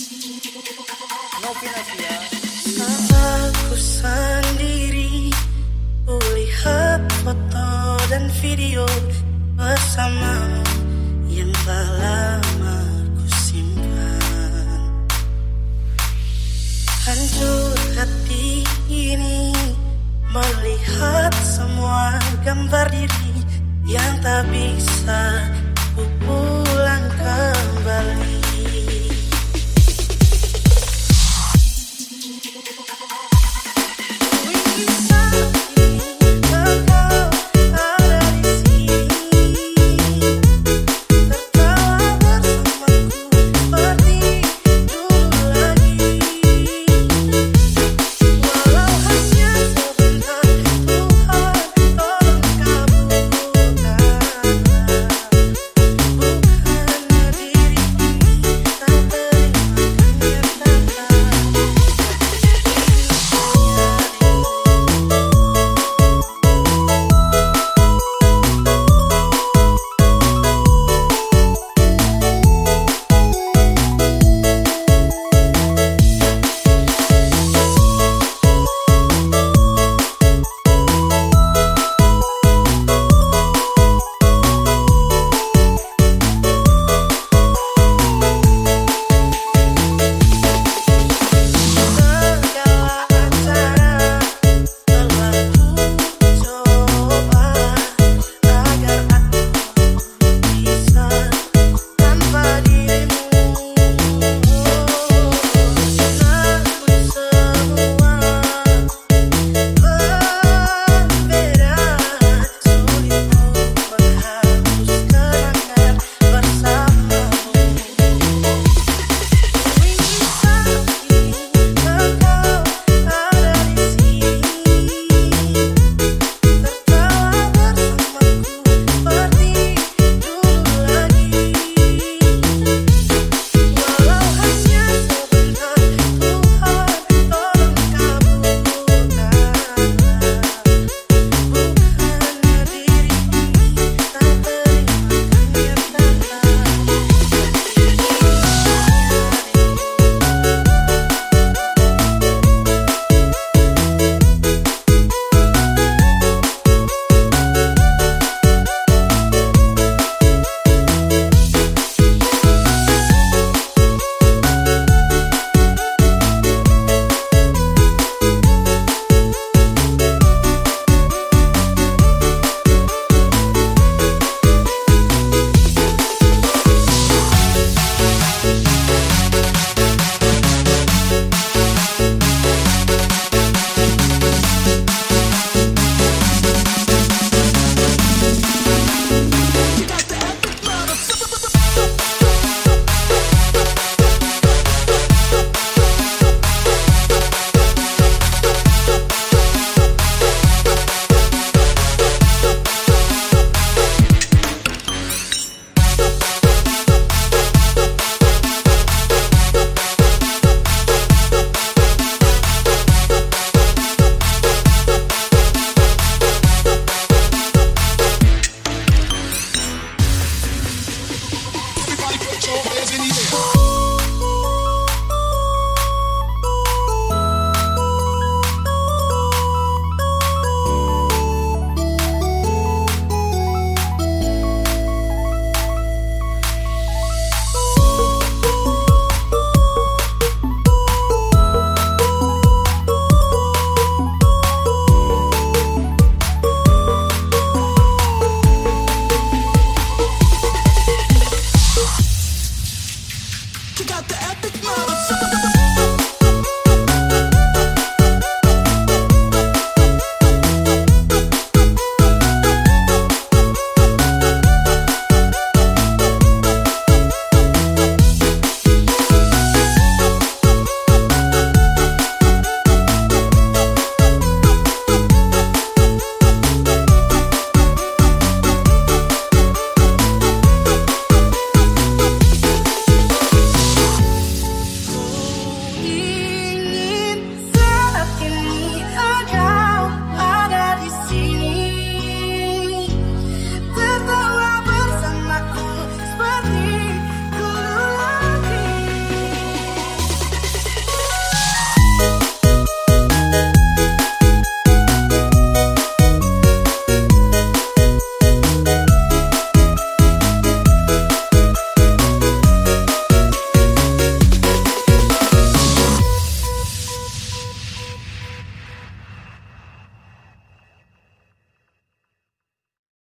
Aku sendiri Kulihat foto dan video Bersamamu Yang telah lama ku simpan. Hancur hati ini Melihat semua gambar diri Yang tak bisa ku pulang kembali about the epic mother.